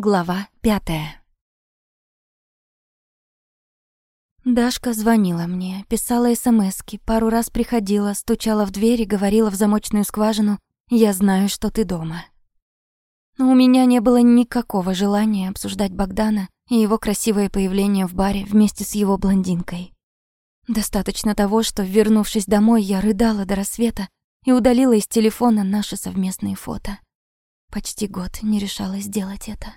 Глава пятая. Дашка звонила мне, писала смски, пару раз приходила, стучала в дверь и говорила в замочную скважину «Я знаю, что ты дома». Но у меня не было никакого желания обсуждать Богдана и его красивое появление в баре вместе с его блондинкой. Достаточно того, что, вернувшись домой, я рыдала до рассвета и удалила из телефона наши совместные фото. Почти год не решалась сделать это.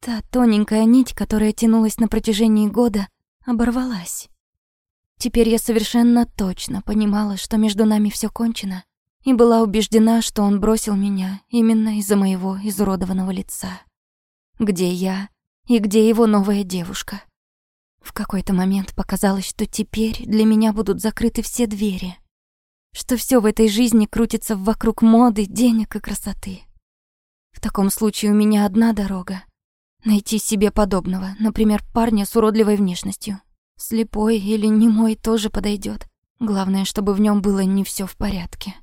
Та тоненькая нить, которая тянулась на протяжении года, оборвалась. Теперь я совершенно точно понимала, что между нами все кончено, и была убеждена, что он бросил меня именно из-за моего изуродованного лица. Где я и где его новая девушка? В какой-то момент показалось, что теперь для меня будут закрыты все двери, что все в этой жизни крутится вокруг моды, денег и красоты. В таком случае у меня одна дорога — найти себе подобного, например, парня с уродливой внешностью. Слепой или немой тоже подойдет. Главное, чтобы в нем было не все в порядке.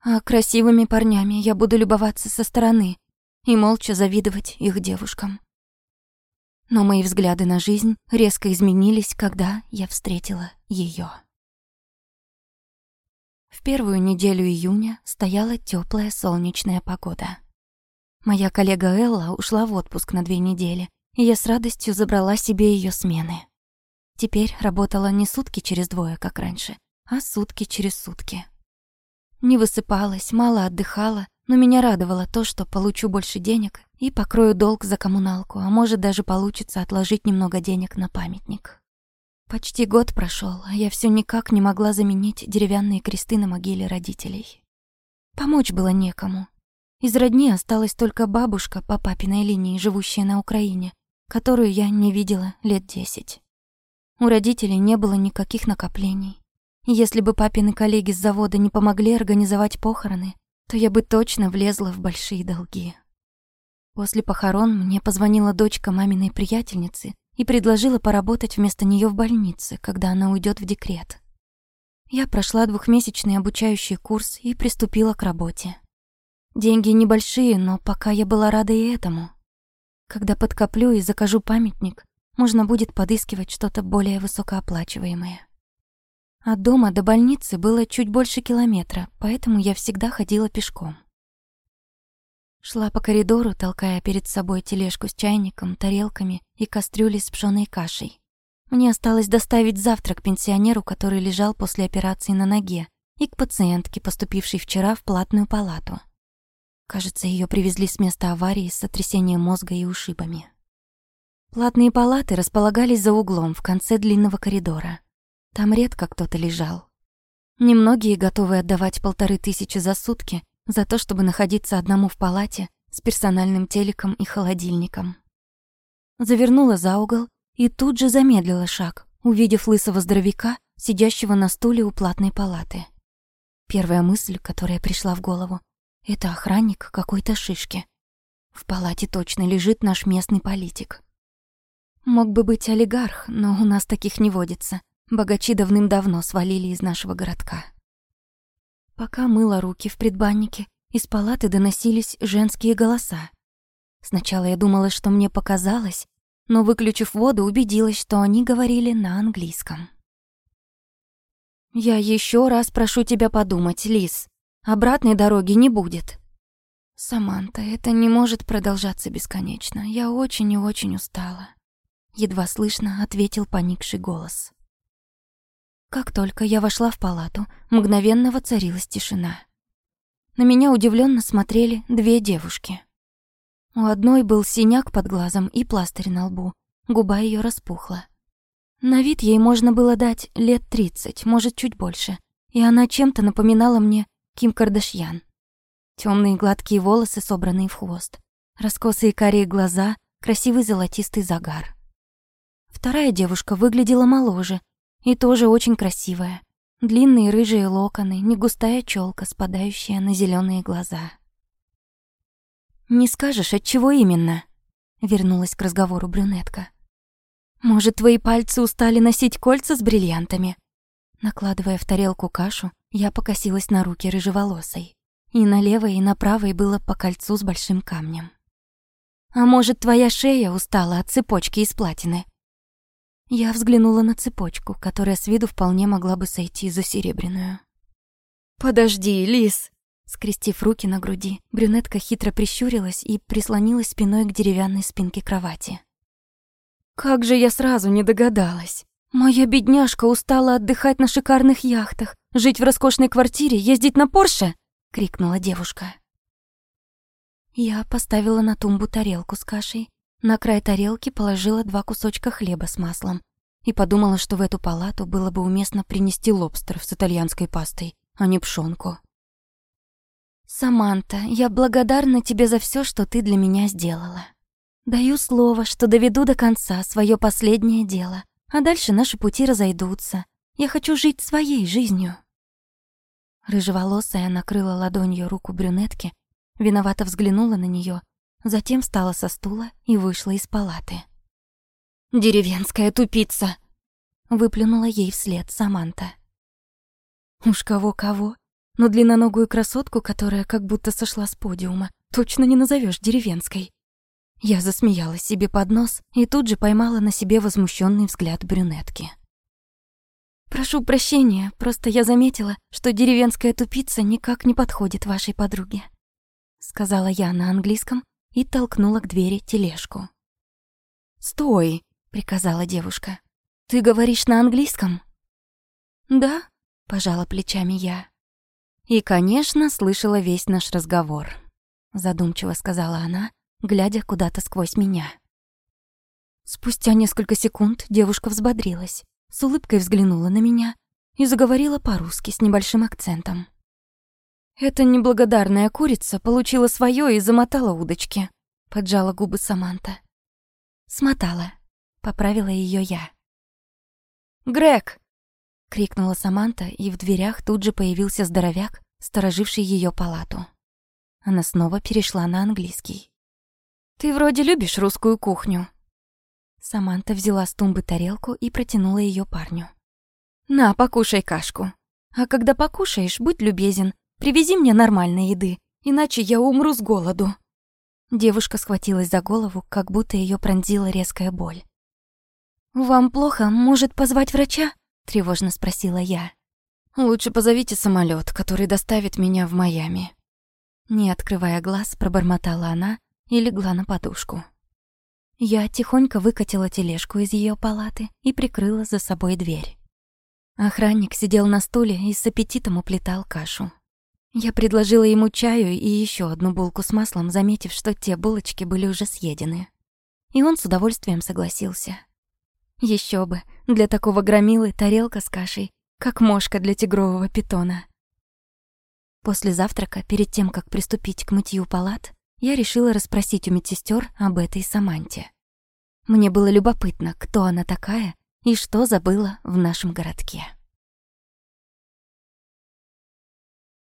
А красивыми парнями я буду любоваться со стороны и молча завидовать их девушкам. Но мои взгляды на жизнь резко изменились, когда я встретила ее. В первую неделю июня стояла теплая солнечная погода. Моя коллега Элла ушла в отпуск на две недели, и я с радостью забрала себе ее смены. Теперь работала не сутки через двое, как раньше, а сутки через сутки. Не высыпалась, мало отдыхала, но меня радовало то, что получу больше денег и покрою долг за коммуналку, а может даже получится отложить немного денег на памятник. Почти год прошел, а я все никак не могла заменить деревянные кресты на могиле родителей. Помочь было некому, из родни осталась только бабушка по папиной линии, живущая на Украине, которую я не видела лет десять. У родителей не было никаких накоплений. Если бы папины коллеги с завода не помогли организовать похороны, то я бы точно влезла в большие долги. После похорон мне позвонила дочка маминой приятельницы и предложила поработать вместо нее в больнице, когда она уйдет в декрет. Я прошла двухмесячный обучающий курс и приступила к работе. Деньги небольшие, но пока я была рада и этому. Когда подкоплю и закажу памятник, можно будет подыскивать что-то более высокооплачиваемое. От дома до больницы было чуть больше километра, поэтому я всегда ходила пешком. Шла по коридору, толкая перед собой тележку с чайником, тарелками и кастрюлей с пшёной кашей. Мне осталось доставить завтрак пенсионеру, который лежал после операции на ноге, и к пациентке, поступившей вчера в платную палату. Кажется, ее привезли с места аварии с сотрясением мозга и ушибами. Платные палаты располагались за углом в конце длинного коридора. Там редко кто-то лежал. Немногие готовы отдавать полторы тысячи за сутки за то, чтобы находиться одному в палате с персональным телеком и холодильником. Завернула за угол и тут же замедлила шаг, увидев лысого здоровяка, сидящего на стуле у платной палаты. Первая мысль, которая пришла в голову, это охранник какой-то шишки. В палате точно лежит наш местный политик. Мог бы быть олигарх, но у нас таких не водится. Богачи давным-давно свалили из нашего городка. Пока мыла руки в предбаннике, из палаты доносились женские голоса. Сначала я думала, что мне показалось, но, выключив воду, убедилась, что они говорили на английском. «Я еще раз прошу тебя подумать, Лис. Обратной дороги не будет. Саманта, это не может продолжаться бесконечно. Я очень и очень устала. Едва слышно ответил поникший голос. Как только я вошла в палату, мгновенно воцарилась тишина. На меня удивленно смотрели две девушки. У одной был синяк под глазом и пластырь на лбу, губа ее распухла. На вид ей можно было дать лет тридцать, может, чуть больше, и она чем-то напоминала мне Ким Кардашьян. Темные гладкие волосы, собранные в хвост. Раскосые карие глаза, красивый золотистый загар. Вторая девушка выглядела моложе и тоже очень красивая. Длинные рыжие локоны, негустая челка, спадающая на зеленые глаза. «Не скажешь, от чего именно?» — вернулась к разговору брюнетка. «Может, твои пальцы устали носить кольца с бриллиантами?» Накладывая в тарелку кашу, я покосилась на руки рыжеволосой. И на левой, и на правой было по кольцу с большим камнем. А может, твоя шея устала от цепочки из платины?» Я взглянула на цепочку, которая с виду вполне могла бы сойти за серебряную. «Подожди, Лис!» Скрестив руки на груди, брюнетка хитро прищурилась и прислонилась спиной к деревянной спинке кровати. «Как же я сразу не догадалась! Моя бедняжка устала отдыхать на шикарных яхтах, жить в роскошной квартире, ездить на Порше!» — крикнула девушка. Я поставила на тумбу тарелку с кашей, на край тарелки положила два кусочка хлеба с маслом и подумала, что в эту палату было бы уместно принести лобстер с итальянской пастой, а не пшёнку. «Саманта, я благодарна тебе за все, что ты для меня сделала. Даю слово, что доведу до конца свое последнее дело, а дальше наши пути разойдутся. Я хочу жить своей жизнью». Рыжеволосая накрыла ладонью руку брюнетки, виновато взглянула на нее, затем встала со стула и вышла из палаты. «Деревенская тупица!» — выплюнула ей вслед Саманта. Уж кого-кого, но длинноногую красотку, которая как будто сошла с подиума, точно не назовешь деревенской. Я засмеялась себе под нос и тут же поймала на себе возмущенный взгляд брюнетки. «Прошу прощения, просто я заметила, что деревенская тупица никак не подходит вашей подруге», сказала я на английском и толкнула к двери тележку. «Стой!» — приказала девушка. «Ты говоришь на английском?» «Да», — пожала плечами я. И, конечно, слышала весь наш разговор. Задумчиво сказала она, глядя куда-то сквозь меня. Спустя несколько секунд девушка взбодрилась, с улыбкой взглянула на меня и заговорила по-русски с небольшим акцентом. «Эта неблагодарная курица получила свое и замотала удочки», — поджала губы Саманта. «Смотала», — поправила ее я. «Грег!» — крикнула Саманта, и в дверях тут же появился здоровяк, стороживший ее палату. Она снова перешла на английский. «Ты вроде любишь русскую кухню». Саманта взяла с тумбы тарелку и протянула ее парню. «На, покушай кашку. А когда покушаешь, будь любезен, привези мне нормальной еды, иначе я умру с голоду». Девушка схватилась за голову, как будто ее пронзила резкая боль. «Вам плохо? Может, позвать врача?» тревожно спросила я. Лучше позовите самолет, который доставит меня в Майами. Не открывая глаз, пробормотала она и легла на подушку. Я тихонько выкатила тележку из ее палаты и прикрыла за собой дверь. Охранник сидел на стуле и с аппетитом уплетал кашу. Я предложила ему чаю и еще одну булку с маслом, заметив, что те булочки были уже съедены. И он с удовольствием согласился. Еще бы, для такого громилы тарелка с кашей, как мошка для тигрового питона. После завтрака, перед тем, как приступить к мытью палат, я решила расспросить у медсестер об этой Саманте. Мне было любопытно, кто она такая и что забыла в нашем городке.